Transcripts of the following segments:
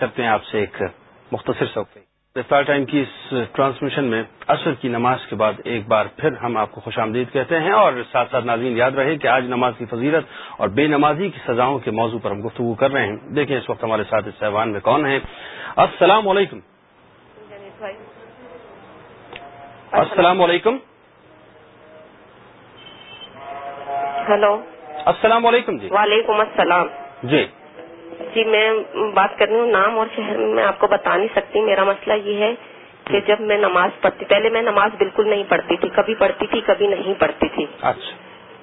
کرتے ہیں آپ سے ایک مختصر صوفے۔ افطار ٹائم کی اس ٹرانسمیشن میں عصر کی نماز کے بعد ایک بار پھر ہم آپ کو خوش آمدید کہتے ہیں اور ساتھ ساتھ ناظرین یاد رہے کہ آج نماز کی فضیلت اور بے نمازی کی سزاؤں کے موضوع پر ہم گفتگو کر رہے ہیں۔ دیکھیں اس وقت ہمارے ساتھ اس سہوان میں کون ہیں۔ السلام علیکم۔ السلام علیکم۔ ہلو۔ السلام علیکم جی۔ وعلیکم السلام۔ جی۔ جی میں بات کر رہی ہوں نام اور شہر میں آپ کو بتا نہیں سکتی۔ میرا مسئلہ یہ ہے کہ جب میں نماز پڑھتی پہلے میں نماز بالکل نہیں پڑھتی تھی کبھی پڑھتی تھی کبھی نہیں پڑھتی تھی۔ اچھا۔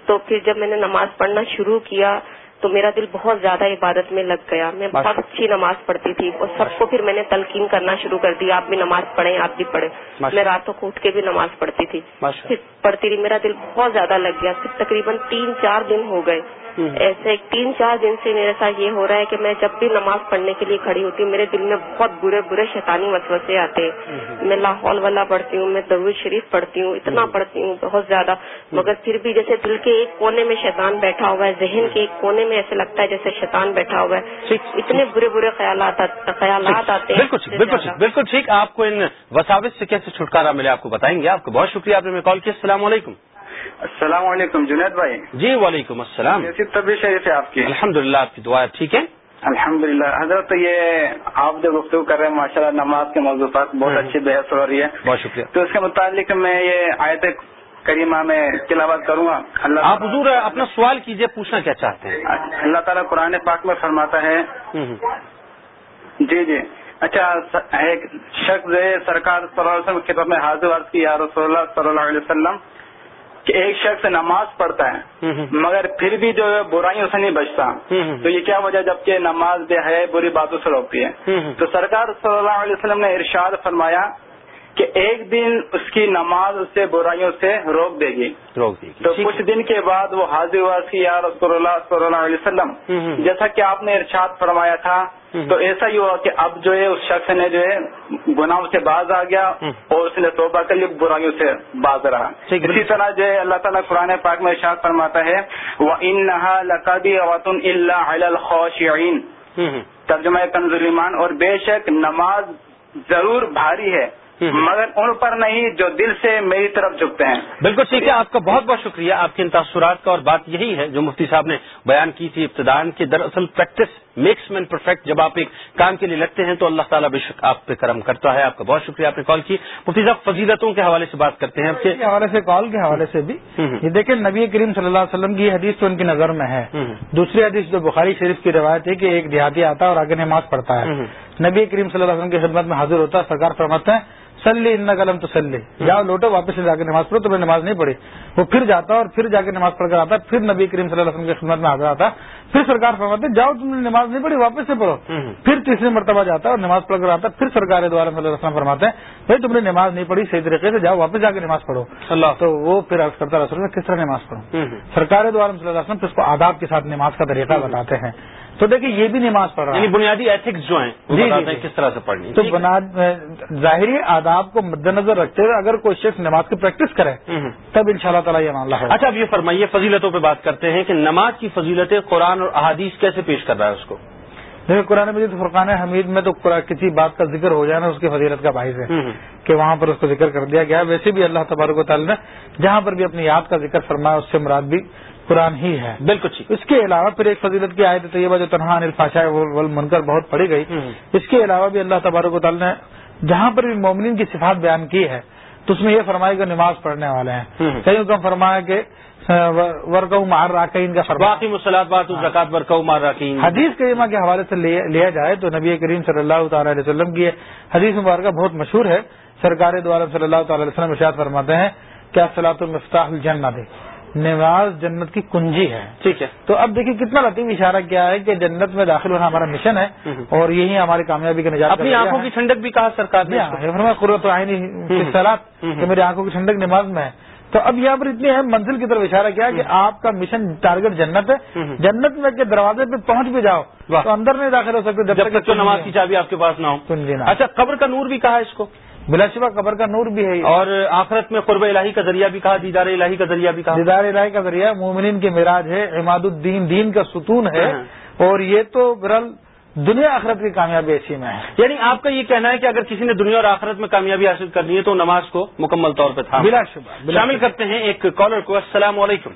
تو پھر جب میں نے نماز پڑھنا شروع کیا تو میرا دل بہت زیادہ عبادت میں لگ گیا۔ میں بہت اچھی نماز پڑھتی تھی اور سب کو پھر میں نے تلقین کرنا شروع کر دیا۔ آپ بھی نماز پڑھیں آپ بھی پڑھیں۔ میں راتوں کو اٹھ کے بھی نماز پڑھتی تھی۔ پھر پڑھتی رہی میرا دل بہت زیادہ لگ گیا۔ پھر تقریباً تین چار دن ہو گئے۔ ایسے تین چار دن سے میرے ساتھ یہ ہو رہا ہے کہ میں جب بھی نماز پڑھنے کے لیے کھڑی ہوتی ہوں میرے دل میں بہت برے برے شیطانی وسوسے آتے ہیں۔ میں لاہور والا پڑھتی ہوں میں درود شریف پڑھتی ہوں اتنا پڑھتی ہوں بہت زیادہ۔ مگر پھر بھی جیسے دل کے ایک کونے میں شیطان بیٹھا ہوا ہے ذہن کے ایک کونے میں ایسے لگتا ہے جیسے شیطان بیٹھا ہوا ہے۔ اتنے برے برے خیالات خیالات آتے ہیں۔ بالکل بالکل بالکل ٹھیک۔ آپ کو ان وساوت سے کیسے چھٹکارا ملے؟ آپ کو بتائیں گے۔ آپ کو بہت شکریہ آپ نے کال کیا۔ السلام علیکم۔ السلام علیکم جنید بھائی۔ جی وعلیکم السلام۔ طبیعت شریف ہے آپ کی؟ الحمد للہ آپ کی دعا ٹھیک ہے؟ الحمد للہ حضرت یہ آپ جو گفتگو کر رہے ہیں ماشاء اللہ نماز کے موضوع پر بہت اچھی بحث ہو رہی ہے۔ بہت شکریہ۔ تو اس کے متعلق میں یہ آیت کریمہ میں تلاوت کروں گا۔ اللہ آپ حضور اپنا سوال کیجیے پوچھنا کیا چاہتے ہیں؟ اللہ تعالیٰ قرآن پاک میں فرماتا ہے جی جی۔ اچھا ایک شخص سرکار صلی اللہ علیہ وسلم خدمت میں حاضر عرض کی یا رسول اللہ صلی اللہ علیہ وسلم کہ ایک شخص نماز پڑھتا ہے مگر پھر بھی جو ہے برائیوں سے نہیں بچتا۔ تو یہ کیا وجہ جبکہ نماز بے ہے بری باتوں سے روکتی ہے۔ تو سرکار صلی اللہ علیہ وسلم نے ارشاد فرمایا کہ ایک دن اس کی نماز اسے برائیوں سے روک دے گی۔ روک دے گی۔ تو کچھ دن کے بعد وہ حاضر ہوا کی یا رسول اللہ صلی اللہ علیہ وسلم جیسا کہ آپ نے ارشاد فرمایا تھا تو ایسا ہی ہوا کہ اب جو ہے اس شخص نے جو ہے گناہوں سے باز آ گیا اور اس نے توبہ کر لی برائیوں سے باز رہا۔ اسی طرح جو ہے اللہ تعالیٰ قرآن پاک میں ارشاد فرماتا ہے وہ ان لقبی اوتن اللہ خوشین ترجمہ کنزلیمان اور بے شک نماز ضرور بھاری ہے۔ مگر ان پر نہیں جو دل سے میری طرف جھکتے ہیں۔ بالکل ٹھیک ہے آپ کا بہت بہت شکریہ۔ آپ کے ان تاثرات کا اور بات یہی ہے جو مفتی صاحب نے بیان کی تھی ابتدان کی دراصل پریکٹس میکس مین پرفیکٹ جب آپ ایک کام کے لیے لگتے ہیں تو اللہ تعالیٰ بے شک آپ پہ کرم کرتا ہے۔ آپ کا بہت شکریہ آپ نے کال کی۔ مفتی صاحب فضیلتوں کے حوالے سے بات کرتے ہیں۔ حوالے سے کال کے حوالے سے بھی۔ یہ دیکھیں نبی کریم صلی اللہ علیہ وسلم کی حدیث تو ان کی نظر میں ہے۔ دوسری حدیث جو بخاری شریف کی روایت ہے کہ ایک دیہاتی آتا ہے اور آگے نماز پڑھتا ہے۔ نبی کریم صلی اللہ علیہ وسلم کی خدمت میں حاضر ہوتا ہے سرکار فرماتے ہیں سلی ان قلم تو سلی جاؤ لوٹو واپس سے جا کے نماز پڑھو تو میں نماز نہیں پڑھی۔ وہ پھر جاتا اور پھر جا کے نماز پڑھ کر آتا پھر نبی کریم صلی اللہ علیہ وسلم کی خدمت میں حاضر آتا۔ پھر سرکار فرماتے جاؤ تم نے نماز نہیں پڑھی واپس سے پڑھو۔ پھر تیسری مرتبہ جاتا اور نماز پڑھ کر آتا پھر سرکار دوارا صلی اللہ علیہ وسلم فرماتے ہیں بھائی تم نے نماز نہیں پڑھی صحیح طریقے سے جاؤ واپس جا کے نماز پڑھو۔ اللہ۔ تو وہ پھر عرض کرتا رسول میں کس طرح نماز پڑھوں سرکار دوارا صلی اللہ علیہ وسلم پھر اس کو آداب کے ساتھ نماز کا طریقہ بتاتے ہیں۔ تو دیکھیے یہ بھی نماز پڑھ رہا ہے۔ یعنی بنیادی ایتھکس جو ہیں جی ہیں کس طرح سے پڑھنی تو ظاہری آداب کو مد نظر رکھتے ہوئے اگر کوئی شخص نماز کی پریکٹس کرے تب ان شاء اللہ تعالیٰ یہ معاملہ ہے اچھا اب یہ فرمائیے فضیلتوں پہ بات کرتے ہیں کہ نماز کی فضیلتیں قرآن اور احادیث کیسے پیش کر رہا ہے اس کو؟ دیکھیں قرآن مجید فرقان حمید میں تو کسی بات کا ذکر ہو جائے نا اس کی فضیلت کا باعث ہے کہ وہاں پر اس کو ذکر کر دیا گیا۔ ویسے بھی اللہ تبارک و تعالیٰ نے جہاں پر بھی اپنی یاد کا ذکر فرمایا اس سے مراد بھی قرآن ہی ہے۔ بالکل ٹھیک۔ اس کے علاوہ پھر ایک فضیلت کی آیت طیبہ جو تنہا الفاشا من کر بہت پڑھی گئی۔ اس کے علاوہ بھی اللہ تبارک و تعالیٰ نے جہاں پر بھی مومنین کی صفات بیان کی ہے تو اس میں یہ فرمایا کہ نماز پڑھنے والے ہیں۔ کئی کم فرمایا کہ ورکو مار راکین کا باقی مسلات بات زکات ورکو مار راکین حدیث کریمہ کے حوالے سے لیا جائے تو نبی کریم صلی اللہ تعالی علیہ وسلم کی حدیث مبارکہ بہت مشہور ہے۔ سرکار دوارا صلی اللہ تعالی علیہ وسلم ارشاد فرماتے ہیں کیا سلاۃ المفتاح الجنہ دے۔ نماز جنت کی کنجی ہے۔ ٹھیک ہے۔ تو اب دیکھیے کتنا لطیف اشارہ کیا ہے کہ جنت میں داخل ہونا ہمارا مشن ہے اور یہی ہماری کامیابی کا نجات اپنی آنکھوں کی ٹھنڈک بھی کہا سرکار نے قرت آئینی سلاد کہ میری آنکھوں کی ٹھنڈک نماز میں ہے۔ تو اب یہاں پر اتنی اہم منزل کی طرف اشارہ کیا کہ آپ کا مشن ٹارگیٹ جنت ہے۔ جنت میں کے دروازے پہ پہنچ بھی جاؤ تو اندر نہیں داخل ہو سکتے جب تک نماز کی چابی آپ کے پاس نہ ہو۔ اچھا قبر کا نور بھی کہا اس کو۔ بلا شبہ قبر کا نور بھی ہے اور آخرت میں قرب الہی کا ذریعہ بھی کہا دیدار الہی کا ذریعہ بھی کہا۔ دیدار الہی کا ذریعہ مومنین کی معراج ہے عماد الدین دین کا ستون ہے۔ اور یہ تو برل دنیا آخرت کی کامیابی اسی میں ہے۔ یعنی آپ کا یہ کہنا ہے کہ اگر کسی نے دنیا اور آخرت میں کامیابی حاصل کرنی ہے تو نماز کو مکمل طور پہ تھا بلا شبہ۔ شامل کرتے ہیں ایک کالر کو السلام علیکم۔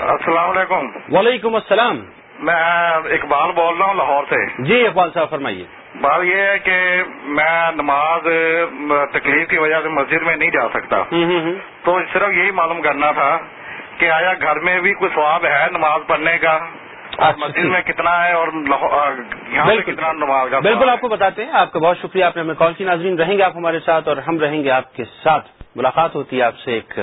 السلام علیکم۔ وعلیکم السلام۔ میں اقبال بول رہا ہوں لاہور سے۔ جی اقبال صاحب فرمائیے۔ بات یہ ہے کہ میں نماز تکلیف کی وجہ سے مسجد میں نہیں جا سکتا۔ تو صرف یہی معلوم کرنا تھا کہ آیا گھر میں بھی کوئی سواب ہے نماز پڑھنے کا؟ اچھا، مسجد میں کتنا ہے اور یہاں کتنا نماز کا بالکل آپ کو بتاتے ہیں۔ آپ کا بہت شکریہ آپ نے ہمیں کال کی۔ ناظرین رہیں گے آپ ہمارے ساتھ اور ہم رہیں گے آپ کے ساتھ۔ ملاقات ہوتی ہے آپ سے ایک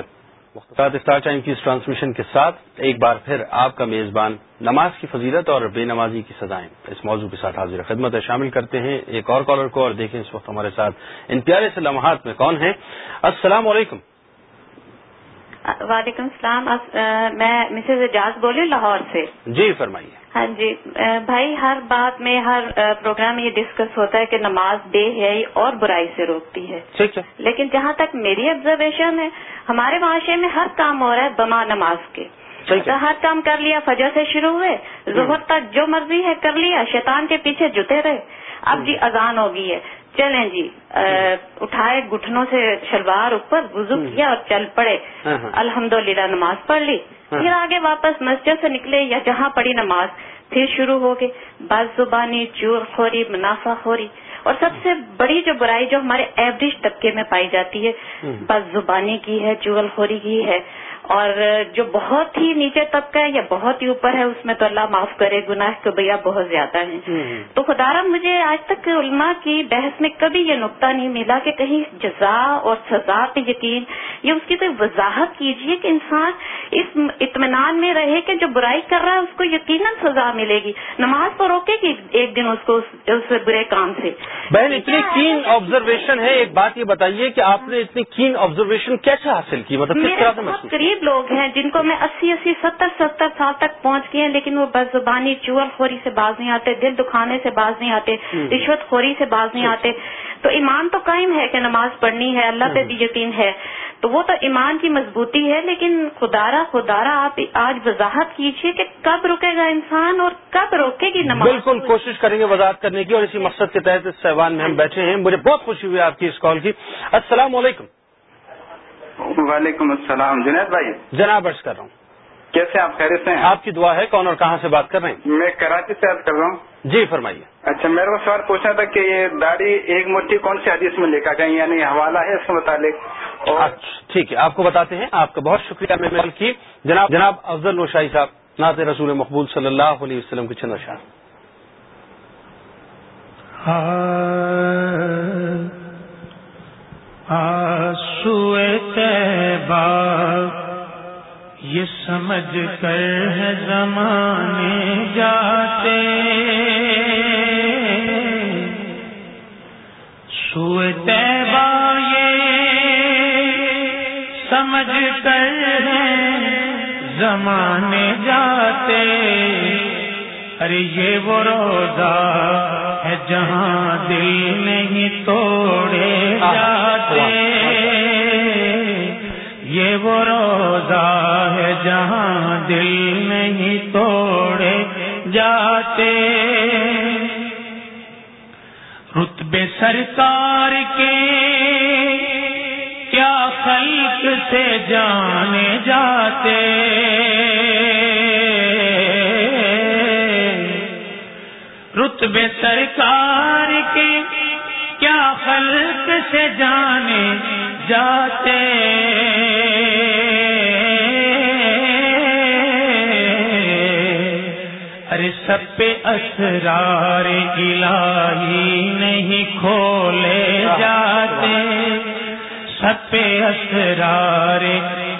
اسٹار ٹائم کی اس ٹرانسمیشن کے ساتھ ایک بار پھر آپ کا میزبان نماز کی فضیلت اور بے نمازی کی سزائیں اس موضوع کے ساتھ حاضر خدمت ہے شامل کرتے ہیں۔ ایک اور کالر کو اور دیکھیں اس وقت ہمارے ساتھ ان پیارے سے لمحات میں کون ہیں۔ السلام علیکم۔ وعلیکم السلام میں مسز اجاز بولی لاہور سے۔ جی فرمائیے۔ ہاں جی بھائی ہر بات میں ہر پروگرام میں یہ ڈسکس ہوتا ہے کہ نماز بے حیائی اور برائی سے روکتی ہے۔ ٹھیک ہے۔ لیکن جہاں تک میری آبزرویشن ہے ہمارے معاشرے میں ہر کام ہو رہا ہے بما نماز کے۔ ہر کام کر لیا فجر سے شروع ہوئے ظہر تک جو مرضی ہے کر لیا شیطان کے پیچھے جتے رہے۔ اب جی اذان ہو گئی ہے۔ چلیں جی اٹھائے گٹھنوں سے شلوار اوپر وضو کیا اور چل پڑے۔ ہاں، ہاں۔ الحمد نماز پڑھ لی۔ ہاں۔ پھر آگے واپس مسجد سے نکلے یا جہاں پڑی نماز۔ پھر شروع ہو گئے۔ بس زبانی چور خوری منافع خوری۔ اور سب سے بڑی جو برائی جو ہمارے ایوریج طبقے میں پائی جاتی ہے بس زبانی کی ہے چغل خوری کی ہے۔ اور جو بہت ہی نیچے طبقہ ہے یا بہت ہی اوپر ہے اس میں تو اللہ معاف کرے گناہ تو بھیا بہت زیادہ ہیں۔ تو خدارا مجھے آج تک علماء کی بحث میں کبھی یہ نقطہ نہیں ملا کہ کہیں جزا اور سزا پہ یقین یا اس کی کوئی وضاحت کیجیے کہ انسان اس اطمینان میں رہے کہ جو برائی کر رہا ہے اس کو یقیناً سزا ملے گی۔ نماز تو روکے گی ایک دن اس کو اس برے کام سے۔ بہن اتنی کین آبزرویشن ہے۔ ایک بات یہ بتائیے کہ آپ نے اتنی کین آبزرویشن کیسے حاصل کی؟ مطلب کس طرح سے محسوس لوگ ہیں جن کو میں اسی اسی ستر ستر سال تک پہنچ گئے ہیں لیکن وہ بس زبانی چور خوری سے باز نہیں آتے دل دکھانے سے باز نہیں آتے رشوت خوری سے باز نہیں آتے۔ تو ایمان تو قائم ہے کہ نماز پڑھنی ہے اللہ پہ بھی یقین ہے۔ تو وہ تو ایمان کی مضبوطی ہے لیکن خدارا خدارا آپ آج وضاحت کیجیے کہ کب رکے گا انسان اور کب روکے گی نماز۔ بالکل کوشش کریں گے وضاحت کرنے کی اور اسی مقصد کے تحت اس سیوان میں ہم بیٹھے ہیں۔ مجھے بہت خوشی ہوئی آپ کی اس کال کی۔ السلام علیکم۔ وعلیکم السلام. جنید بھائی. جناب عرض کر رہا ہوں۔ کیسے آپ خیریت سے ہیں؟ آپ کی دعا ہے کون اور کہاں سے بات کر رہے ہیں؟ میں کراچی سے عرض کر رہا ہوں۔ جی فرمائیے۔ اچھا میرے کو سوال پوچھنا تھا کہ یہ داڑھی ایک مٹھی کون سی حدیث میں لکھا گئی یعنی حوالہ ہے اس کے متعلق۔ اور اچھا ٹھیک ہے آپ کو بتاتے ہیں۔ آپ کا بہت شکریہ۔ میں مل کی۔ جناب جناب افضل نوشائی صاحب نعت رسول مقبول صلی اللہ علیہ وسلم کے چند اشار یہ سمجھ کر ہے زمانے جاتے۔ سوئے تیبا یہ سمجھ کر ہے زمانے جاتے۔ ارے یہ وہ روزہ ہے جہاں دل نہیں توڑے جاتے۔ یہ وہ روزہ ہے جہاں دل نہیں توڑے جاتے۔ رتبے سرکار کے کیا خلق سے جانے جاتے۔ رتبے سرکار کے کیا خلق سے جانے جاتے ارے سب پہ اسرار الہی نہیں کھولے جاتے سب پہ اسرار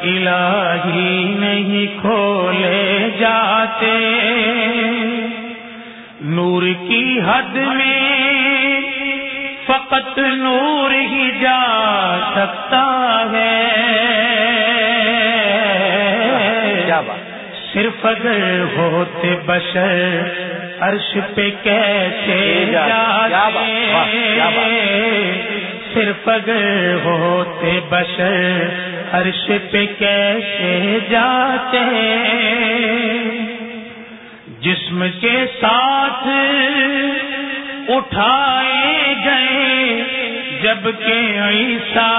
الہی نہیں کھولے جاتے نور کی حد میں فقط نور ہی جا سکتا ہے۔ صرف اگر ہوتے بشر عرش پہ کیسے جاتے صرف اگر ہوتے بشر عرش پہ کیسے جاتے جسم کے ساتھ اٹھائے گئے، جبکہ ایسا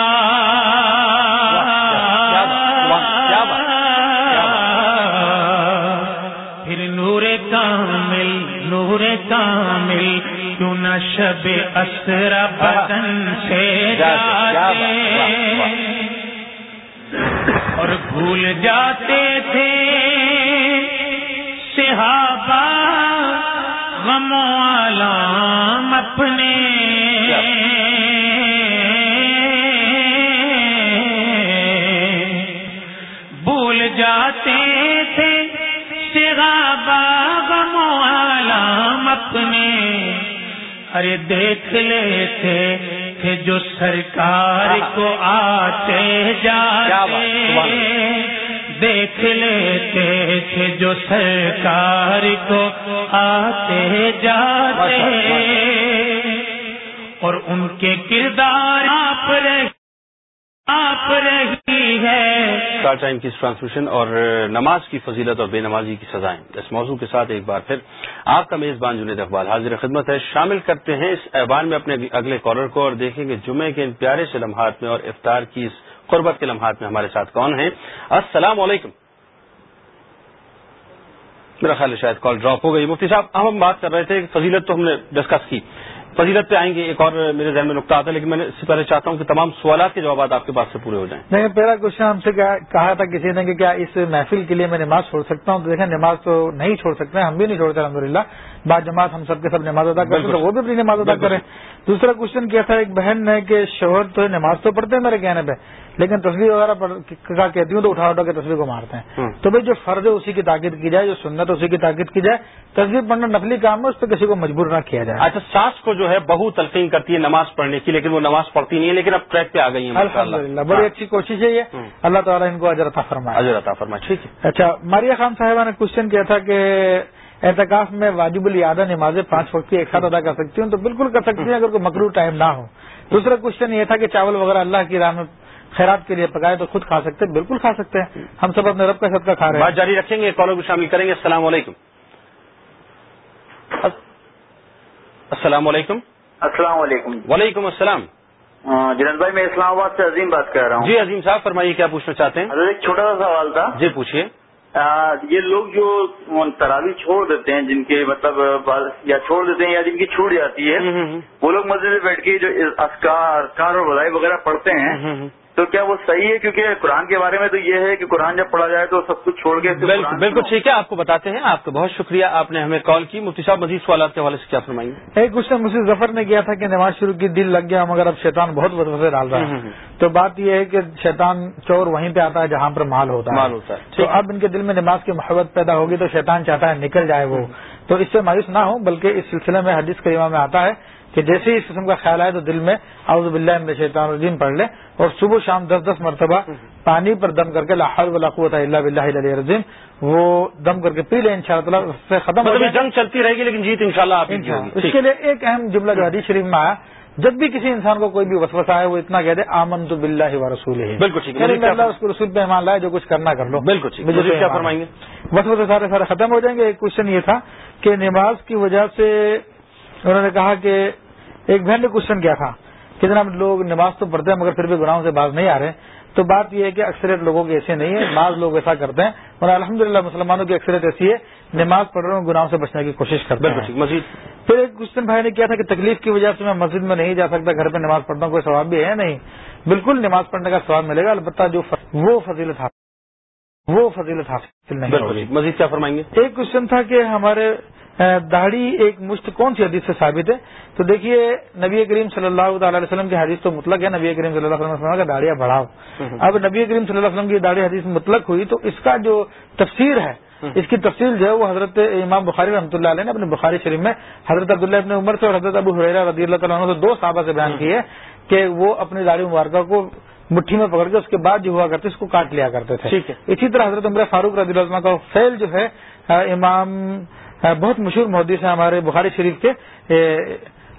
پھر نور کامل نور کامل، کیوں نہ شب اسر بدن سے جاتے۔ اور بھول جاتے تھے صحابہ غم و علام اپنے بھول جاتے تھے صحابہ غم و علام اپنے۔ ارے دیکھ لیتے تھے جو سرکار کو آتے جاتے۔ دیکھ لیتے تھے جو سرکار کو آتے جاتے اور ان کے کردار آپ آپ رہی ہے۔ اسٹار ٹائم کی ٹرانسمیشن اور نماز کی فضیلت اور بے نمازی کی سزائیں۔ اس موضوع کے ساتھ ایک بار پھر آپ کا میزبان جنید اقبال حاضر خدمت ہے۔ شامل کرتے ہیں اس ایوان میں اپنے اگلے کالر کو اور دیکھیں کہ جمعے کے ان پیارے سے لمحات میں اور افطار کی اس قربت کے لمحات میں ہمارے ساتھ کون ہیں؟ السلام علیکم۔ میرا خیال ہے شاید کال ڈراپ ہو گئی۔ مفتی صاحب، ہم بات کر رہے تھے، فضیلت تو ہم نے ڈسکس کی۔ فضیلت پہ آئیں گے ایک اور میرے ذہن میں نقطہ آتا ہے، لیکن میں اس سے پہلے چاہتا ہوں کہ تمام سوالات کے جوابات آپ کے پاس سے پورے ہو جائیں۔ نہیں، پہلا کوشچن ہم سے کہا تھا کسی نے کہ کیا اس محفل کے لیے میں نماز چھوڑ سکتا ہوں؟ تو دیکھیں، نماز تو نہیں چھوڑ سکتے، ہم بھی نہیں چھوڑتے الحمد بعد جماعت ہم سب کے سب نماز ادا کرتے تو وہ بھی اپنی نماز ادا کریں۔ دوسرا کوشچن کیا تھا ایک بہن نے کہ شوہر تو نماز تو پڑھتے ہیں میرے کہنے پہ لیکن تصویر وغیرہ کا کہتی ہوں تو اٹھا اٹھا کے تصویر کو مارتے ہیں۔ تو بھائی جو فرض ہے اسی کی تاکید کی جائے جو سنت ہے اسی کی تاکید کی جائے۔ تصویر پڑھنا نفلی کام ہے اس پہ کسی کو مجبور نہ کیا جائے۔ اچھا ساس کو جو ہے بہو تلقین کرتی ہے نماز پڑھنے کی لیکن وہ نماز پڑھتی نہیں ہے لیکن اب ٹریک پہ آ گئی ہے الحمد للہ بڑی اچھی کوشش ہے یہ۔ اللہ تعالیٰ ان کو اجرتا فرمائے۔ اجرتا فرمائے ٹھیک ہے۔ اچھا ماریا خان صاحبہ نے کوشچن کیا تھا کہ احتکاف میں واجب الیادہ نمازیں پانچ وقت کی ایک ساتھ ادا کر سکتی ہوں تو بالکل کر سکتی ہیں اگر کوئی مکرو ٹائم نہ ہو۔ دوسرا کوشچن یہ تھا کہ چاول وغیرہ اللہ کی راہ میں خیرات کے لیے پکائے تو خود کھا سکتے ہیں بالکل کھا سکتے ہیں۔ ہم سب اپنے رب کا سب کا کھا رہے ہیں۔ بات جاری رکھیں گے کالوں کو شامل کریں گے۔ السلام علیکم۔ السلام علیکم۔ السلام علیکم۔ وعلیکم السلام۔ جنید بھائی میں اسلام آباد سے عظیم بات کر رہا ہوں۔ جی عظیم صاحح فرمائیے کیا پوچھنا چاہتے ہیں؟ ایک چھوٹا سا سوال تھا۔ جی پوچھیے یہ لوگ جو تراوی چھوڑ دیتے ہیں جن کے مطلب یا چھوڑ دیتے ہیں یا جن کی چھوٹ جاتی ہے وہ لوگ مسجد میں بیٹھ کے جو اسکار اور بدائی وغیرہ پڑھتے ہیں تو کیا وہ صحیح ہے؟ کیونکہ قرآن کے بارے میں تو یہ ہے کہ قرآن جب پڑھا جائے تو سب کچھ چھوڑ کے بالکل ٹھیک ہے آپ کو بتاتے ہیں۔ آپ کا بہت شکریہ آپ نے ہمیں کال کی۔ مفتی صاحب مزید سوالات کے حوالے سے کیا فرمائیں؟ گے ایک کچھ مجھے ظفر نے کیا تھا کہ نماز شروع کی دل لگ گیا مگر اب شیطان بہت وسوسے ڈال رہا ہے۔ تو بات یہ ہے کہ شیطان چور وہیں پہ آتا ہے جہاں پر مال ہوتا ہے۔ مال ہوتا ہے تو اب ان کے دل میں نماز کی محبت پیدا ہوگی تو شیطان چاہتا ہے نکل جائے وہ۔ تو اس سے مایوس نہ ہو بلکہ اس سلسلے میں حدیث کریمہ میں آتا ہے کہ جیسے ہی اس قسم کا خیال آئے تو دل میں اعوذ باللہ من الشیطان الرجیم پڑھ لے اور صبح شام دس دس مرتبہ پانی پر دم کر کے لاہور ولا قوت اللہ بلّہ علیہ رضیم وہ دم کر کے پی لے ان شاء اللہ سے ختم مطلب جنگ چلتی رہے گی لیکن جیت ان شاء اللہ۔ اس کے لیے ایک اہم جملہ جو حدیث شریف میں آیا جب بھی کسی انسان کو کوئی بھی وسوسہ آئے وہ اتنا کہہ دے آمن تو بلّہ و رسول ہے بالکل ٹھیک ہے اللہ اس کو رسول پہ ایمان لائے جو کچھ کرنا کر لو۔ بالکل ٹھیک کیا فرمائیں گے؟ وسوسے سارے سارے ختم ہو جائیں گے۔ ایک کوشچن یہ تھا کہ نماز کی وجہ سے انہوں نے کہا کہ ایک بہن نے کوشچن کیا تھا کہ جناب لوگ نماز تو پڑھتے ہیں مگر پھر بھی گناہوں سے باز نہیں آ رہے تو بات یہ ہے کہ اکثریت لوگوں کی ایسے نہیں ہے بعض لوگ ایسا کرتے ہیں۔ اور الحمد للہ مسلمانوں کی اکثریت ایسی ہے نماز پڑھ رہے ہیں گناہوں سے بچنے کی کوشش کرتے ہیں۔ مزید پھر ایک کوشچن بھائی نے کیا تھا کہ تکلیف کی وجہ سے میں مسجد میں نہیں جا سکتا گھر پہ نماز پڑھتا ہوں کوئی ثواب بھی ہے نہیں؟ بالکل نماز پڑھنے کا ثواب ملے گا البتہ جو وہ فضیلت وہ فضیلت حاصل نہیں مزید کیا فرمائیں گے؟ ایک کوشچن تھا کہ ہمارے داڑھی ایک مشت کون سی حدیث سے ثابت ہے؟ تو دیکھیے نبی کریم صلی اللہ تعالی علیہ وسلم کی حدیث تو مطلق ہے نبی کریم صلی اللہ علیہ وسلم کا داڑیاں بڑھاؤ۔ اب نبی کریم صلی اللہ علیہ وسلم کی داڑھی حدیث مطلق ہوئی تو اس کا جو تفسیر ہے اس کی تفصیل جو ہے وہ حضرت امام بخاری رحمۃ اللہ علیہ نے اپنے بخاری شریف میں حضرت عبداللہ ابن عمر سے اور حضرت ابو حریرہ رضی اللہ تعالیٰ عنہ سے دو صحابہ سے بیان کی ہے کہ وہ اپنی داڑھی مبارکہ کو مٹھی میں پکڑ کے اس کے بعد جو ہوا کرتے اس کو کاٹ لیا کرتے تھے۔ اسی طرح حضرت عمر فاروق رضی اللہ عنہ کا فیل جو ہے امام بہت مشہور محدث ہیں ہمارے بخاری شریف کے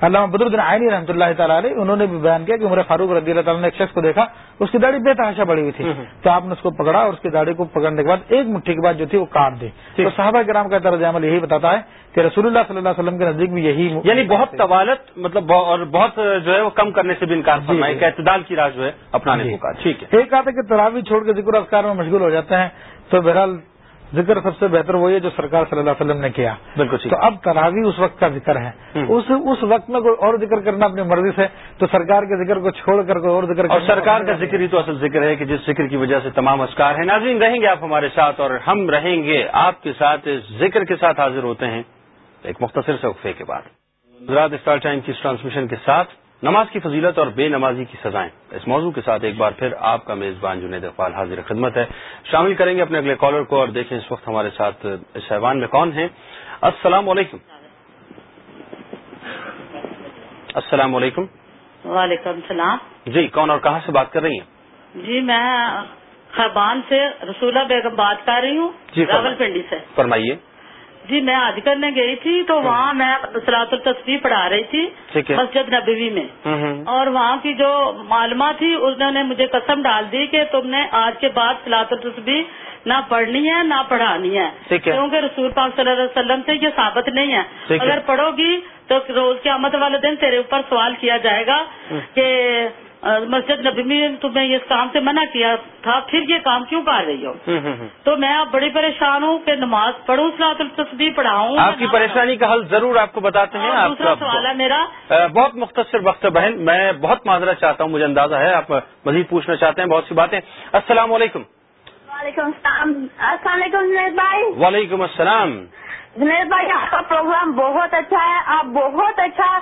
علامہ بدردین آئینی رحمۃ اللہ تعالیٰ علیہ انہوں نے بھی بیان کیا کہ عمر فاروق رضی اللہ تعالیٰ نے ایک شخص کو دیکھا اس کی داڑھی بے تحاشا بڑی ہوئی تھی تو آپ نے اس کو پکڑا اور اس کی داڑھی کو پکڑنے کے بعد ایک مٹھی کے بعد جو تھی وہ کاٹ دی۔ تو صحابہ کرام کا طرز عمل یہی بتاتا ہے کہ رسول اللہ صلی اللہ علیہ وسلم کے نزدیک بھی یہی یعنی بہت طوالت مطلب اور بہت جو ہے وہ کم کرنے سے بھی انکار فرمایا ایک اعتدال کی راہ جو ہے اپنانے کو کہا۔ ٹھیک ہے۔ ایک آتا کہ تراوی چھوڑ کے ذکر اذکار میں مشغول ہو جاتے ہیں تو بہرحال ذکر سب سے بہتر وہی ہے جو سرکار صلی اللہ علیہ وسلم نے کیا۔ بالکل تو اب تراوی اس وقت کا ذکر ہے۔ اس اس وقت میں کوئی اور ذکر کرنا اپنی مرضی سے تو سرکار کے ذکر کو چھوڑ کر کوئی اور ذکر اور سرکار کا ذکر ہی تو اصل ذکر ہے کہ جس ذکر کی وجہ سے تمام اسکار ہیں۔ ناظرین رہیں گے آپ ہمارے ساتھ اور ہم رہیں گے آپ کے ساتھ اس ذکر کے ساتھ حاضر ہوتے ہیں ایک مختصر سے وقفے کے بعد۔ گجرات اسٹار ٹائم کی ٹرانسمیشن کے ساتھ نماز کی فضیلت اور بے نمازی کی سزائیں۔ اس موضوع کے ساتھ ایک بار پھر آپ کا میزبان جنید اقبال حاضر خدمت ہے۔ شامل کریں گے اپنے اگلے کالر کو اور دیکھیں اس وقت ہمارے ساتھ اس ایوان میں کون ہیں۔ السلام علیکم۔ السلام علیکم۔ وعلیکم السلام۔ جی کون اور کہاں سے بات کر رہی ہیں؟ جی میں خربان سے رسولہ بیگم بات کر رہی ہوں جی راول پنڈی سے۔ فرمائیے۔ جی میں آج کرنے گئی تھی تو وہاں میں سلاط التصویر پڑھا رہی تھی مسجد نبوی میں۔ اور وہاں کی جو معلومات تھی انہوں نے مجھے قسم ڈال دی کہ تم نے آج کے بعد سلاط التصویر نہ پڑھنی ہے نہ پڑھانی ہے۔ کیونکہ رسول پاک صلی اللہ علیہ وسلم سے یہ ثابت نہیں ہے۔ اگر پڑھو گی تو روز قیامت والے دن تیرے اوپر سوال کیا جائے گا کہ مسجد نبی میں تمہیں اس کام سے منع کیا تھا پھر یہ کام کیوں کر رہی ہو؟ تو میں اب بڑی پریشان ہوں کہ نماز پڑھوں سلاط التصویر پڑھاؤں آپ کی پریشانی کا حل ضرور آپ کو بتاتے ہیں آپ دوسرا سوال ہے میرا۔ بہت مختصر وقت بہن میں بہت معذرت چاہتا ہوں مجھے اندازہ ہے آپ مزید پوچھنا چاہتے ہیں بہت سی باتیں۔ السلام علیکم۔ وعلیکم السلام۔ السلام علیکم بھائی۔ وعلیکم السلام۔ جنید بھائی آپ کا پروگرام بہت اچھا ہے آپ بہت اچھا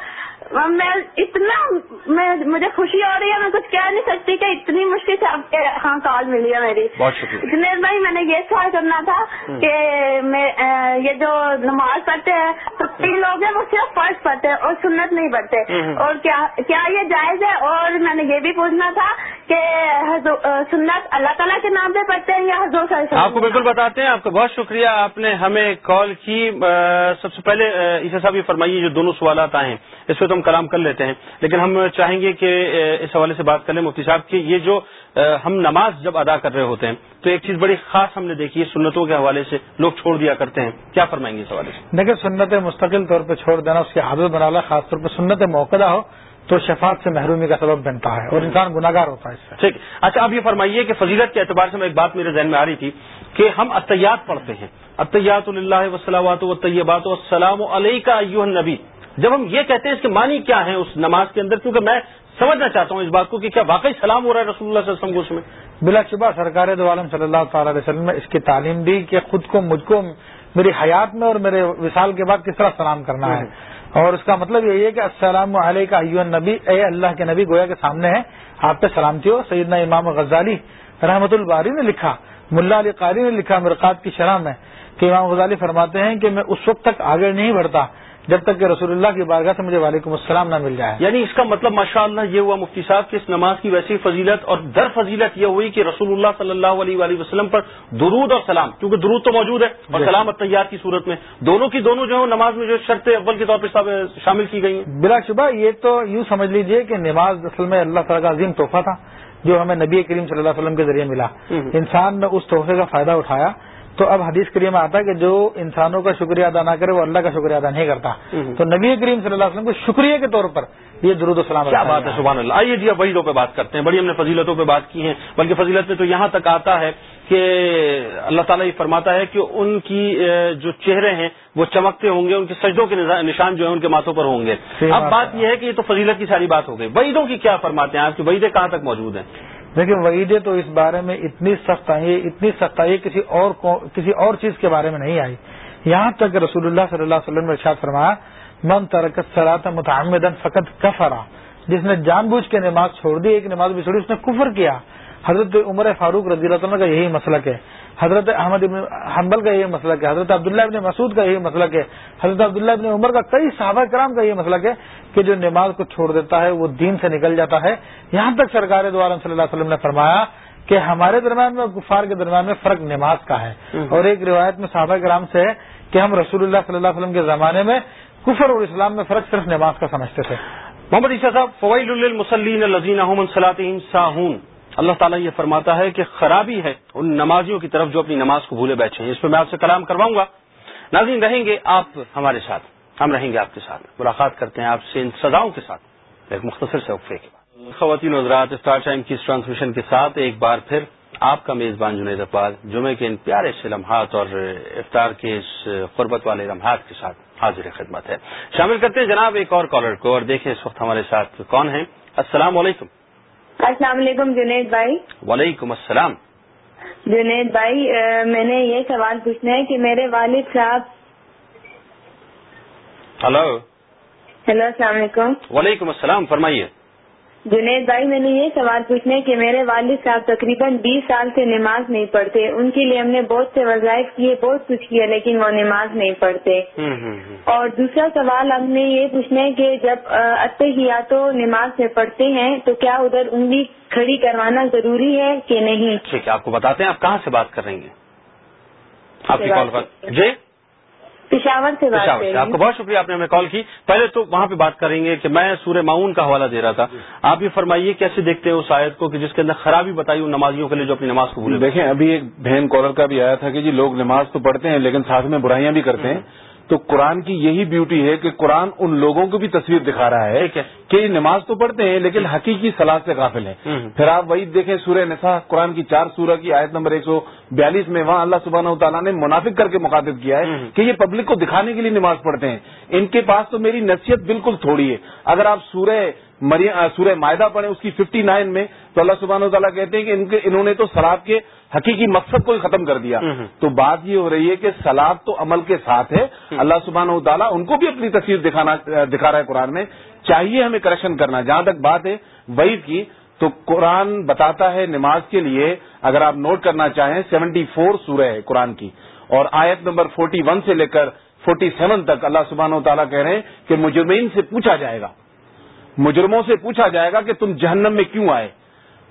میں اتنا میں مجھے خوشی ہو رہی ہے میں کچھ کہہ نہیں سکتی کہ اتنی مشکل سے آپ کے ہاں کال ملی ہے میری۔ جنید بھائی میں نے یہ سوال کرنا تھا کہ میں یہ جو نماز پڑھتے ہیں تو تین لوگ ہیں وہ صرف فرض پڑھتے ہیں اور سنت نہیں پڑھتے۔ اور کیا یہ جائز ہے؟ اور میں نے یہ بھی پوچھنا تھا کہ سنت اللہ تعالیٰ کے نام پہ پڑھتے ہیں یا حضور آپ کو بالکل بتاتے ہیں آپ کا بہت شکریہ۔ آپ نے ہمیں کال کی۔ سب سے پہلے اسے صاحب یہ فرمائیے جو دونوں سوالات آئے ہیں۔ اس پہ تو ہم کلام کر لیتے ہیں۔ لیکن ہم چاہیں گے کہ اس حوالے سے بات کر لیں مفتی صاحب کی یہ جو ہم نماز جب ادا کر رہے ہوتے ہیں تو ایک چیز بڑی خاص ہم نے دیکھی ہے سنتوں کے حوالے سے لوگ چھوڑ دیا کرتے ہیں۔ کیا فرمائیں گے اس حوالے سے؟ دیکھیں سنت مستقل طور پہ چھوڑ دینا اس کی عادت بنا لا خاص طور پہ سنت موقع ہو تو شفاعت سے محرومی کا سبب بنتا ہے اور انسان گناگار ہوتا ہے اس سے۔ ٹھیک۔ اچھا آپ یہ فرمائیے کہ فضیلت کے اعتبار سے میں ایک بات میرے ذہن میں آ رہی تھی کہ ہم اطیات پڑھتے ہیں۔ اطیات اللہ وسلامات و طیبات السلام علیہ کا نبی جب ہم یہ کہتے ہیں اس کے معنی کیا ہے اس نماز کے اندر؟ کیونکہ میں سمجھنا چاہتا ہوں اس بات کو کہ کیا واقعی سلام ہو رہا ہے رسول اللہ صلی اللہ علیہ وسلم میں؟ بلا شبہ سرکار دو عالم صلی اللہ تعالی علیہ وسلم نے اس کی تعلیم دی کہ خود کو مجھ کو میری حیات میں اور میرے وصال کے بعد کس طرح سلام کرنا ہے؟ اور اس کا مطلب یہی ہے کہ السلام علیہ کا نبی اے اللہ کے نبی گویا کے سامنے ہے آپ پہ سلامتی ہو سیدنا امام غزالی رحمت الباری نے لکھا ملا علی قاری نے لکھا مرقات کی شرح میں کہ امام غزالی فرماتے ہیں کہ میں اس وقت تک آگے نہیں بڑھتا جب تک کہ رسول اللہ کی بارگاہ سے مجھے وعلیکم السلام نہ مل جائے۔ یعنی اس کا مطلب ماشاء اللہ یہ ہوا مفتی صاحب کہ اس نماز کی ویسی فضیلت اور در فضیلت یہ ہوئی کہ رسول اللہ صلی اللہ علیہ وآلہ وسلم پر درود اور سلام کیونکہ درود تو موجود ہے اور سلام اطیات کی صورت میں۔ دونوں کی دونوں جو ہے نماز میں جو شرط اول کے طور پہ شامل کی گئی ہیں۔ بلا شبہ یہ تو یوں سمجھ لیجیے کہ نماز اصل میں اللہ تعالیٰ کا عظیم تحفہ تھا جو ہمیں نبی کریم صلی اللہ علیہ وسلم کے ذریعے ملا۔ انسان نے اس تحفے کا فائدہ اٹھایا تو اب حدیث کریم میں آتا ہے کہ جو انسانوں کا شکریہ ادا نہ کرے وہ اللہ کا شکریہ ادا نہیں کرتا۔ تو نبی کریم صلی اللہ علیہ وسلم کو شکریہ کے طور پر یہ درود و سلام کیا بات ہے سبحان اللہ۔ آئیے جی اب وحیدوں پہ بات کرتے ہیں۔ بڑی ہم نے فضیلتوں پہ بات کی ہے بلکہ فضیلت میں تو یہاں تک آتا ہے کہ اللہ تعالیٰ یہ فرماتا ہے کہ ان کی جو چہرے ہیں وہ چمکتے ہوں گے ان کے سجدوں کے نشان جو ہیں ان کے ماتھوں پر ہوں گے۔ اب بات یہ ہے کہ یہ تو فضیلت کی ساری بات ہو گئی۔ وعیدوں کی کیا فرماتے ہیں؟ آپ کی وعیدیں کہاں تک موجود ہیں؟ لیکن وعیدیں تو اس بارے میں اتنی سخت آئی اتنی سخت آئی کسی اور کسی اور چیز کے بارے میں نہیں آئی۔ یہاں تک رسول اللہ صلی اللہ علیہ وسلم نے ارشاد فرمایا، من ترکت سرات متعمدن فقط کفرا جس نے جان بوجھ کے نماز چھوڑ دی، ایک نماز بھی چھوڑی، اس نے کفر کیا۔ حضرت عمر فاروق رضی اللہ عنہ کا یہی مسلک ہے۔ حضرت احمد ابن حنبل کا یہی مسلک ہے حضرت عبداللہ ابن مسعود کا یہی مسلک ہے حضرت عبداللہ ابن عمر کا کئی صحابہ کرام کا یہ مسلک ہے کہ جو نماز کو چھوڑ دیتا ہے وہ دین سے نکل جاتا ہے۔ یہاں تک سرکار دوارم صلی اللہ علیہ وسلم نے فرمایا کہ ہمارے درمیان میں گفار کے درمیان میں فرق نماز کا ہے۔ اور ایک روایت میں صحابہ کرام سے ہے کہ ہم رسول اللہ صلی اللہ علیہ وسلم کے زمانے میں کفر اور اسلام میں فرق صرف نماز کا سمجھتے تھے۔ محمد عیسیٰ صاحب فوائل المسلین الزین احمد صلاطین ساہون۔ اللہ تعالیٰ یہ فرماتا ہے کہ خرابی ہے ان نمازیوں کی طرف جو اپنی نماز کو بھولے بیٹھے ہیں۔ اس پہ میں آپ سے کلام کرواؤں گا۔ ناظرین، رہیں گے آپ ہمارے ساتھ۔ ہم رہیں گے آپ کے ساتھ۔ ملاقات کرتے ہیں آپ سے ان سزاؤں کے ساتھ۔ ایک مختصر سے وقفے کے بعد۔ خواتین حضرات، اسٹار ٹائم کی اس ٹرانسمیشن کے ساتھ ایک بار پھر آپ کا میزبان جنید اقبال، جمعے کے ان پیارے سے لمحات اور افطار کے اس قربت والے لمحات کے ساتھ حاضر خدمت ہے۔ شامل کرتے ہیں جناب ایک اور کالر کو اور دیکھیں اس وقت ہمارے ساتھ کون ہیں۔ السلام علیکم۔ السلام علیکم جنید بھائی۔ وعلیکم السلام۔ جنید بھائی میں نے یہ سوال پوچھنا ہے کہ میرے والد صاحب ہلو۔ ہیلو السلام علیکم۔ وعلیکم السلام فرمائیے۔ جنید بھائی میں نے یہ سوال پوچھنا ہے کہ میرے والد صاحب تقریباً بیس سال سے نماز نہیں پڑھتے۔ ان کے لیے ہم نے بہت سے وظائف کیے بہت کچھ کیا لیکن وہ نماز نہیں پڑھتے۔ اور دوسرا سوال ہم نے یہ پوچھنا ہے کہ جب اتے یا تو نماز میں پڑھتے ہیں تو کیا ادھر انگلی کھڑی کروانا ضروری ہے کہ نہیں؟ ٹھیک ہے آپ کو بتاتے ہیں آپ کہاں سے بات کر رہی ہیں؟ آپ کی کال پر جی؟ پشاور سے بات پشاور سے۔ آپ کو بہت شکریہ آپ نے ہمیں کال کی۔ پہلے تو وہاں پہ بات کریں گے کہ میں سورہ معاون کا حوالہ دے رہا تھا۔ آپ یہ فرمائیے کیسے دیکھتے ہیں اس آیت کو کہ جس کے اندر خرابی بتائی ان نمازیوں کے لیے جو اپنی نماز کو بھولے دیکھیں ابھی ایک بہن کالر کا بھی آیا تھا کہ جی لوگ نماز تو پڑھتے ہیں لیکن ساتھ میں برائیاں بھی کرتے ہیں۔ تو قرآن کی یہی بیوٹی ہے کہ قرآن ان لوگوں کو بھی تصویر دکھا رہا ہے کہ نماز تو پڑھتے ہیں لیکن حقیقی صلاح سے غافل ہیں۔ پھر آپ وہی دیکھیں سورہ نسا قرآن کی چار سورہ کی آیت نمبر ایک سو بیالیس میں وہاں اللہ سبحانہ تعالیٰ نے منافق کر کے مخاطب کیا ہے کہ یہ پبلک کو دکھانے کے لیے نماز پڑھتے ہیں۔ ان کے پاس تو میری نصیحت بالکل تھوڑی ہے۔ اگر آپ سورہ سورہ معدہ پڑھیں اس کی ففٹی نائن میں تو اللہ سبحانہ تعالیٰ کہتے ہیں کہ انہوں نے تو سلاد کے حقیقی مقصد کو ہی ختم کر دیا۔ تو بات یہ ہو رہی ہے کہ سلاد تو عمل کے ساتھ ہے۔ اللہ سبحانہ تعالیٰ ان کو بھی اپنی تصویر دکھانا دکھا رہا ہے قرآن میں۔ چاہیے ہمیں کریکشن کرنا۔ جہاں تک بات ہے وعید کی تو قرآن بتاتا ہے نماز کے لیے اگر آپ نوٹ کرنا چاہیں سیونٹی فور سورہ ہے قرآن کی۔ اور آیت نمبر فورٹی ون سے لے کر فورٹی سیون تک اللہ سبحانہ و تعالیٰ کہہ رہے ہیں کہ مجرمین سے پوچھا جائے گا۔ مجرموں سے پوچھا جائے گا کہ تم جہنم میں کیوں آئے؟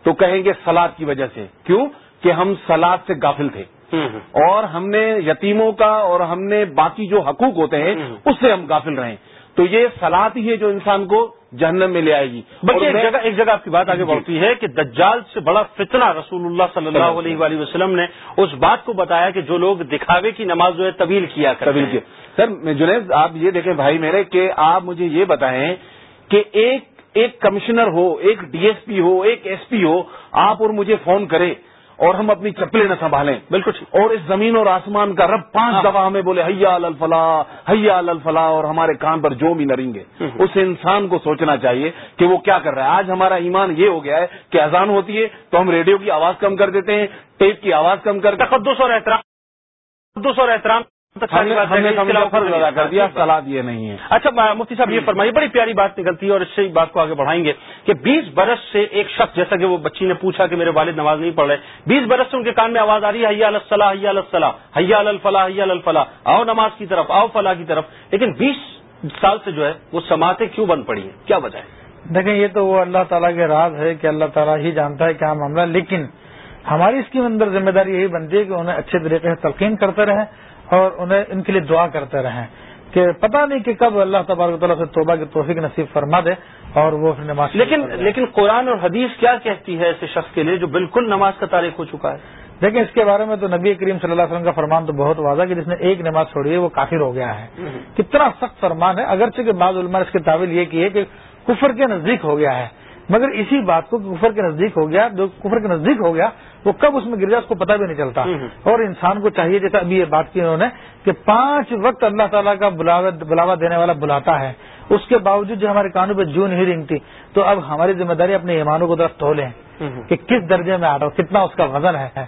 تو کہیں گے سلاد کی وجہ سے۔ کیوں؟ کہ ہم سلاد سے غافل تھے۔ اور ہم نے یتیموں کا اور ہم نے باقی جو حقوق ہوتے ہیں اس سے ہم غافل رہے تو یہ سلاد ہی ہے جو انسان کو جہنم میں لے آئے گی۔ بلکہ ایک جگہ ایک جگہ آپ کی بات آگے جی۔ بڑھتی ہے کہ دجال سے بڑا فتنہ رسول اللہ صلی اللہ علیہ وآلہ وسلم نے اس بات کو بتایا کہ جو لوگ دکھاوے کی نماز جو ہے طویل کیا طویل کیا۔ سر جنید آپ یہ دیکھیں بھائی میرے کہ آپ مجھے یہ بتائیں کہ ایک ایک کمشنر ہو ایک ڈی ایس پی ہو ایک ایس پی ہو آپ اور مجھے فون کرے اور ہم اپنی چپلیں نہ سنبھالیں۔ بالکل اور اس زمین اور آسمان کا رب پانچ ہاں۔ دفعہ ہمیں بولے حیا الفلاح حیا الفلاح اور ہمارے کان پر جو بھی نریں گے اس انسان کو سوچنا چاہیے کہ وہ کیا کر رہا ہے۔ آج ہمارا ایمان یہ ہو گیا ہے کہ اذان ہوتی ہے تو ہم ریڈیو کی آواز کم کر دیتے ہیں ٹیپ کی آواز کم کر تقدس اور احترام۔ تقدس اور احترام۔ کر دیا سلاد یہ نہیں ہے۔ اچھا مفتی صاحب یہ فرمائیے بڑی پیاری بات نکلتی ہے اور اس سے بات کو آگے بڑھائیں گے کہ بیس برس سے ایک شخص جیسا کہ وہ بچی نے پوچھا کہ میرے والد نماز نہیں پڑھ رہے بیس برس سے ان کے کان میں آواز آ رہی ہے حیا الصلاح حیا الصلاح حیا الفلاح حیا الفلاح آؤ نماز کی طرف آؤ فلاح کی طرف۔ لیکن بیس سال سے جو ہے وہ سماعتیں کیوں بند پڑی ہیں؟ کیا وجہ ہے؟ دیکھیں یہ تو وہ اللہ تعالیٰ کے راز ہے کہ اللہ تعالیٰ ہی جانتا ہے کیا معاملہ لیکن ہماری اس کی اندر ذمہ داری یہی بنتی ہے کہ انہیں اچھے طریقے سے تلقین کرتے رہیں۔ اور انہیں ان کے لیے دعا کرتے رہیں کہ پتہ نہیں کہ کب اللہ تبارک تعالیٰ سے توبہ کی توفیق نصیب فرما دے اور وہ نماز لیکن لیکن قرآن اور حدیث کیا کہتی ہے ایسے شخص کے لیے جو بالکل نماز کا تاریخ ہو چکا ہے؟ دیکھیں اس کے بارے میں تو نبی کریم صلی اللہ علیہ وسلم کا فرمان تو بہت واضح کہ جس نے ایک نماز چھوڑی ہے وہ کافر ہو گیا ہے۔ کتنا سخت فرمان ہے۔ اگرچہ کہ بعض علماء اس کی تعویل یہ کی ہے کہ کفر کے نزدیک ہو گیا ہے۔ مگر اسی بات کو کفر کے نزدیک ہو گیا جو کفر کے نزدیک ہو گیا وہ کب اس میں گر جائے اس کو پتہ بھی نہیں چلتا۔ اور انسان کو چاہیے جیسا ابھی یہ بات کی انہوں نے کہ پانچ وقت اللہ تعالیٰ کا بلاوا دینے والا بلاتا ہے۔ اس کے باوجود جو ہمارے قانون پہ جون ہی رنگتی تو اب ہماری ذمہ داری اپنے ایمانوں کو طرف تولیں کہ کس درجے میں آ رہا کتنا اس کا وزن ہے۔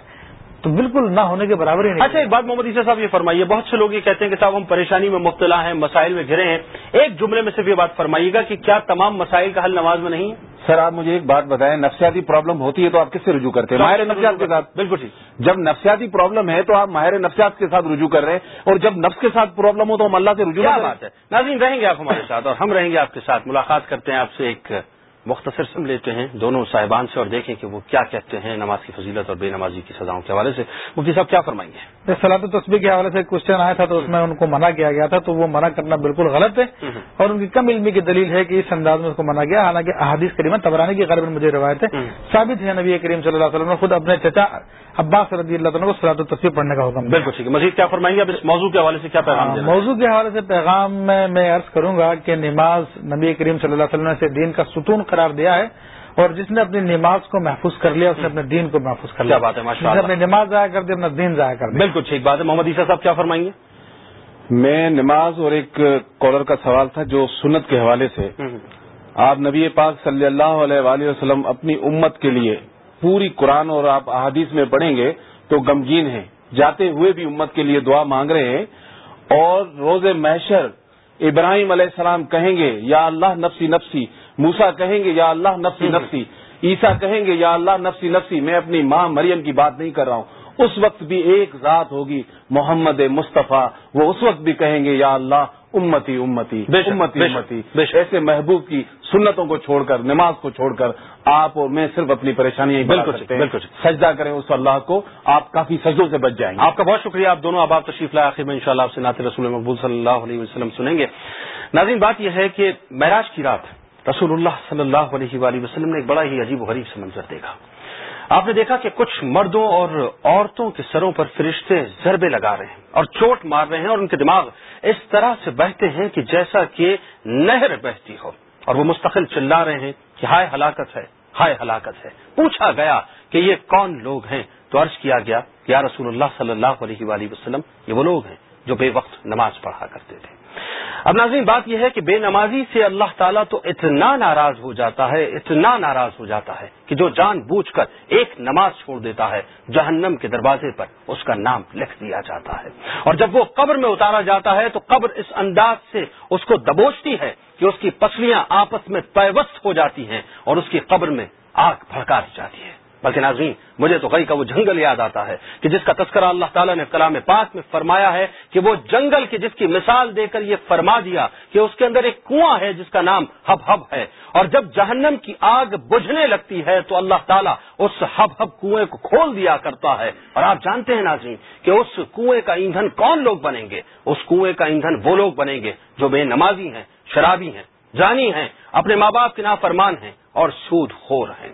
تو بالکل نہ ہونے کے برابر ہی نہیں اچھا ایک بات محمد عیسیٰ صاحب یہ فرمائیے بہت سے لوگ یہ کہتے ہیں کہ صاحب ہم پریشانی میں مبتلا ہیں مسائل میں گھرے ہیں۔ ایک جملے میں صرف یہ بات فرمائیے گا کہ کیا تمام مسائل کا حل نماز میں نہیں؟ سر آپ مجھے ایک بات بتائیں نفسیاتی پرابلم ہوتی ہے تو آپ کس سے رجوع کرتے ہیں؟ ماہر نفسیات کے ساتھ؟ بالکل ٹھیک۔ جب نفسیاتی پرابلم ہے تو آپ ماہر نفسیات کے ساتھ رجوع کر رہے ہیں اور جب نفس کے ساتھ پرابلم ہو تو ہم اللہ سے رجوع کیا بات ہے؟ ناظرین رہیں گے آپ ہمارے ساتھ اور ہم رہیں گے آپ کے ساتھ ملاقات کرتے ہیں آپ سے ایک مختصر سم لیتے ہیں دونوں صاحبان سے اور دیکھیں کہ وہ کیا کہتے ہیں نماز کی فضیلت اور بے نمازی کی سزاؤں کے حوالے سے۔ مفتی صاحب کیا فرمائیں گے؟ سلاد تصویر کے حوالے سے کوشچن آیا تھا تو اس میں ان کو منع کیا گیا تھا تو وہ منع کرنا بالکل غلط ہے۔ اور ان کی کم علمی کی دلیل ہے کہ اس انداز میں اس کو منع کیا حالانکہ احادیث کریمہ تبرانی کی غالب مجھے روایت ہے۔ ثابت ہے نبی کریم صلی اللہ علیہ وسلم نے خود اپنے چچا عباس رضی اللہ تعالیٰ کو سلاد و تصویر پڑھنے کا حکم بالکل ٹھیک ہے۔ مزید کیا فرمائیں گے؟ اب اس موضوع کے حوالے سے کیا پیغام موضوع کے حوالے سے پیغام میں میں عرض کروں گا کہ نماز نبی کریم صلی اللہ علیہ وسلم سے دین کا ستون قرار دیا ہے اور جس نے اپنی نماز کو محفوظ کر لیا اس نے اپنے دین کو محفوظ کر لیا۔ بات ہے جس نے اپنی نماز ضائع کر دی اپنا دین ضائع کر دیا۔ بالکل ٹھیک بات ہے۔ محمد عیسیٰ صاحب کیا فرمائیں گے؟ میں نماز اور ایک کالر کا سوال تھا جو سنت کے حوالے سے۔ آپ نبی پاک صلی اللہ علیہ وآلہ وسلم اپنی امت کے لیے پوری قرآن اور آپ احادیث میں پڑھیں گے تو غمگین ہیں۔ جاتے ہوئے بھی امت کے لیے دعا مانگ رہے ہیں۔ اور روز محشر ابراہیم علیہ السلام کہیں گے یا اللہ نفسی نفسی موسا کہیں گے یا اللہ نفسی نفسی عیسا کہیں گے یا اللہ نفسی نفسی میں اپنی ماں مریم کی بات نہیں کر رہا ہوں۔ اس وقت بھی ایک ذات ہوگی محمد مصطفیٰ۔ وہ اس وقت بھی کہیں گے یا اللہ امتی امتی امتی امتی۔ ایسے محبوب کی سنتوں کو چھوڑ کر نماز کو چھوڑ کر آپ اور میں صرف اپنی پریشانیاں بالکل بالکل سجدہ کریں اس اللہ کو آپ کافی سجدوں سے بچ جائیں گے۔ آپ کا بہت شکریہ آپ دونوں اب آپ تشریف لائے آخر میں انشاءاللہ آپ سے نات رسول مقبول صلی اللہ علیہ وسلم سنیں گے۔ ناظرین بات یہ ہے کہ معراج کی رات رسول اللہ صلی اللہ علیہ وآلہ وسلم نے ایک بڑا ہی عجیب و غریب سے منظر دیکھا۔ آپ نے دیکھا کہ کچھ مردوں اور عورتوں کے سروں پر فرشتے ضربے لگا رہے ہیں اور چوٹ مار رہے ہیں اور ان کے دماغ اس طرح سے بہتے ہیں کہ جیسا کہ نہر بہتی ہو۔ اور وہ مستقل چلا رہے ہیں کہ ہائے ہلاکت ہے، ہائے ہلاکت ہے۔ پوچھا گیا کہ یہ کون لوگ ہیں؟ تو عرض کیا گیا کہ یا رسول اللہ صلی اللہ علیہ وآلہ وسلم یہ وہ لوگ ہیں جو بے وقت نماز پڑھا کرتے تھے۔ اب ناظرین، بات یہ ہے کہ بے نمازی سے اللہ تعالیٰ تو اتنا ناراض ہو جاتا ہے، اتنا ناراض ہو جاتا ہے کہ جو جان بوجھ کر ایک نماز چھوڑ دیتا ہے، جہنم کے دروازے پر اس کا نام لکھ دیا جاتا ہے۔ اور جب وہ قبر میں اتارا جاتا ہے تو قبر اس انداز سے اس کو دبوچتی ہے کہ اس کی پسلیاں آپس میں پیوست ہو جاتی ہیں اور اس کی قبر میں آگ بھڑکا دی جاتی ہے۔ بلکہ ناظرین، مجھے تو غی کا وہ جنگل یاد آتا ہے کہ جس کا تذکرہ اللہ تعالیٰ نے کلام پاک میں فرمایا ہے کہ وہ جنگل کی جس کی مثال دے کر یہ فرما دیا کہ اس کے اندر ایک کنواں ہے جس کا نام ہب ہب ہے۔ اور جب جہنم کی آگ بجھنے لگتی ہے تو اللہ تعالیٰ اس ہب ہب کنویں کو کھول دیا کرتا ہے۔ اور آپ جانتے ہیں ناظرین کہ اس کنویں کا ایندھن کون لوگ بنیں گے؟ اس کنویں کا ایندھن وہ لوگ بنیں گے جو بے نمازی ہیں، شرابی ہیں، جانی ہیں، اپنے ماں باپ کے نافرمان ہیں اور سود خور ہیں۔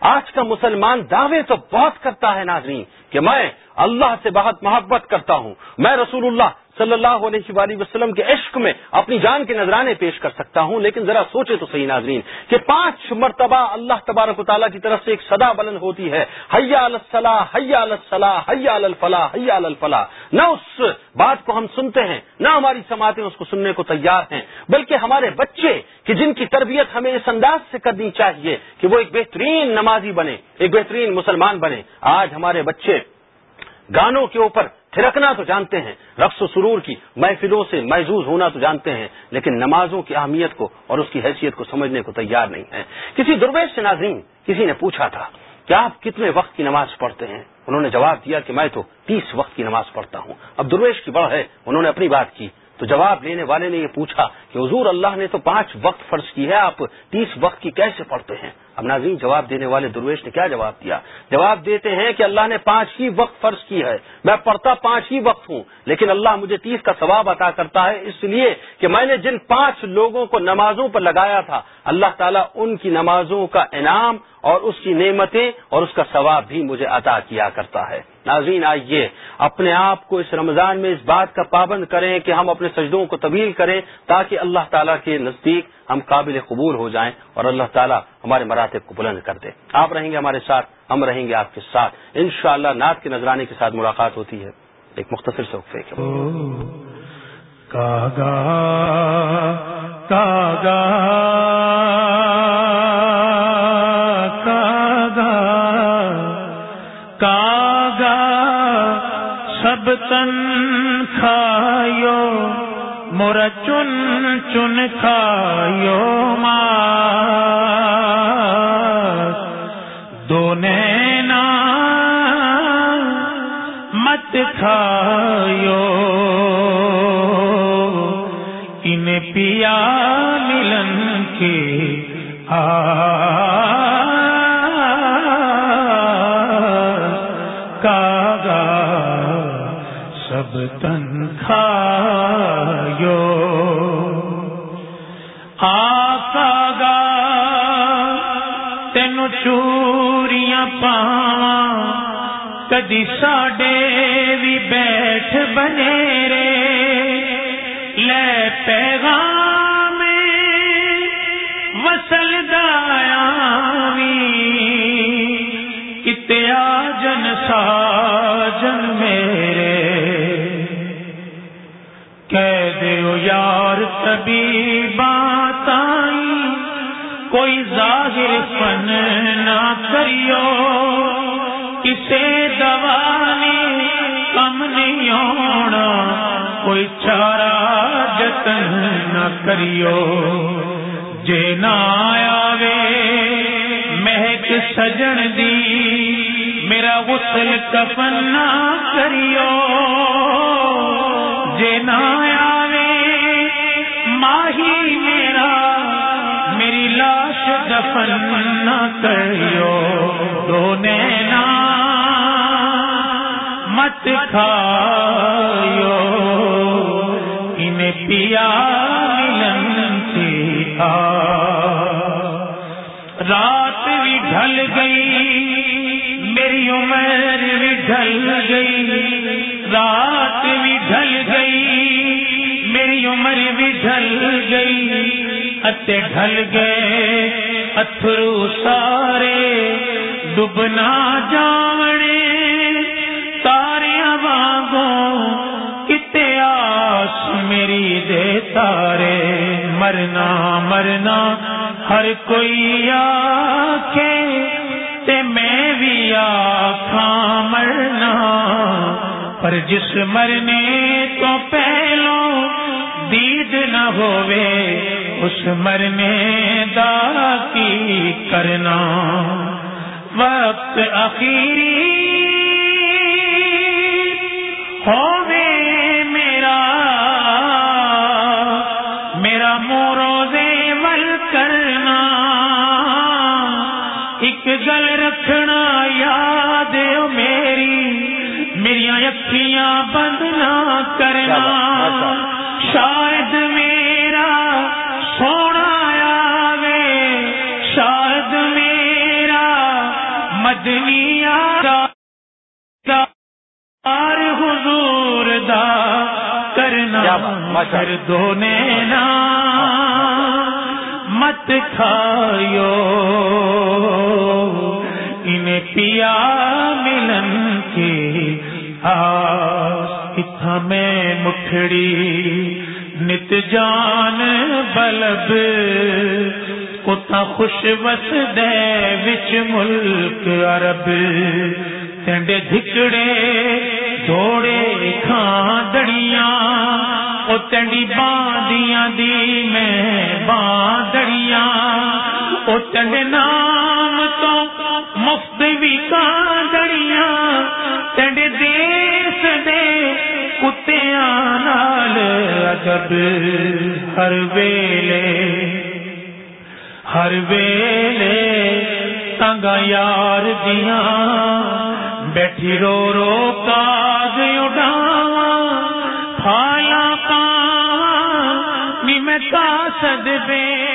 آج کا مسلمان دعوے تو بہت کرتا ہے ناظرین کہ میں اللہ سے بہت محبت کرتا ہوں، میں رسول اللہ صلی اللہ علیہ وآلہ وسلم کے عشق میں اپنی جان کے نذرانے پیش کر سکتا ہوں، لیکن ذرا سوچے تو صحیح ناظرین کہ پانچ مرتبہ اللہ تبارک و تعالیٰ کی طرف سے ایک صدا بلند ہوتی ہے حیا الصلاح حیا الصلاح حیا الفلاح حیا الفلاح۔ نہ اس بات کو ہم سنتے ہیں، نہ ہماری سماعتیں اس کو سننے کو تیار ہیں، بلکہ ہمارے بچے کہ جن کی تربیت ہمیں اس انداز سے کرنی چاہیے کہ وہ ایک بہترین نمازی بنے، ایک بہترین مسلمان بنے۔ آج ہمارے بچے گانوں کے اوپر تھرکنا تو جانتے ہیں، رقص و سرور کی محفلوں سے محظوظ ہونا تو جانتے ہیں، لیکن نمازوں کی اہمیت کو اور اس کی حیثیت کو سمجھنے کو تیار نہیں ہے کسی درویش سے ناظرین، کسی نے پوچھا تھا کہ آپ کتنے وقت کی نماز پڑھتے ہیں؟ انہوں نے جواب دیا کہ میں تو تیس وقت کی نماز پڑھتا ہوں۔ اب درویش کی بڑھ ہے، انہوں نے اپنی بات کی۔ تو جواب لینے والے نے یہ پوچھا کہ حضور اللہ نے تو پانچ وقت فرض کی ہے، آپ تیس وقت کی کیسے پڑھتے ہیں؟ اب ناظرین، جواب دینے والے درویش نے کیا جواب دیا؟ جواب دیتے ہیں کہ اللہ نے پانچ ہی وقت فرض کی ہے۔ میں پڑھتا پانچ ہی وقت ہوں، لیکن اللہ مجھے تیس کا ثواب عطا کرتا ہے۔ اس لیے کہ میں نے جن پانچ لوگوں کو نمازوں پر لگایا تھا، اللہ تعالیٰ ان کی نمازوں کا انعام اور اس کی نعمتیں اور اس کا ثواب بھی مجھے عطا کیا کرتا ہے۔ ناظرین، آئیے اپنے آپ کو اس رمضان میں اس بات کا پابند کریں کہ ہم اپنے سجدوں کو طویل کریں تاکہ اللہ تعالیٰ کے نزدیک ہم قابل قبول ہو جائیں اور اللہ تعالیٰ ہمارے مراتب کو بلند کر دے۔ آپ رہیں گے ہمارے ساتھ، ہم رہیں گے آپ کے ساتھ۔ انشاءاللہ شاء نعت کے نذرانے کے ساتھ ملاقات ہوتی ہے۔ ایک مختصر سے وقفے کے سب تن کھایو مور چن چن کھایو ماں دو نینا مت کھایو ان پیا ملن کے کاگا سب تن آقا گا تین چوریاں پاواں۔ کدی ساڈے بھی بیٹھ بنے رے۔ لے پیغام وسل دایا کتیا جن ساجن میرے۔ تبھی بات آئی، کوئی ظاہر فن نہ کریو۔ کسے دوانی کم نہیں ہونا، کوئی چارا جتن نہ کریو۔ جے نہ آوے، مہک سجن دی، میرا غسل کفن نہ کریو۔ جے نہ آوے دفن نہ کریو دو نینا مت کھایو انہیں پیا ملن رات بھی ڈھل گئی، میری عمر بھی ڈھل گئی۔ رات بھی ڈھل گئی، میری عمر بھی ڈھل گئی۔ اتے ڈھل گئے اترو سارے ڈبنا جاونے تارے واگوں کتے آس میری دے تارے مرنا مرنا ہر کوئی آکھے تے میں بھی آکھاں مرنا پر جس مرنے تو پہلو دید نہ ہووے اس مرنے دا کی کرنا۔ وقت اخیری۔ ہو مدنی آر حضور دا کرنا کر دو نینا مت کھایو انہیں پیا ملن کی آس۔ اتھا میں مٹھڑی نت جان بلب۔ کتا خوش وس دے وچ ملک عرب تینڈے دھکڑے دوڑے کھاندڑیاں او تینڈی باندیاں دی میں باندڑیاں۔ او تینڈے نام تو مفت بھی کاندڑیاں تینڈے دیس دے کتیاں نال ادب ہر ویلے۔ ہر ویلے تنگا یار دیاں بیٹھی رو رو کاج اڈاواں کھایا پا میں کاسد بے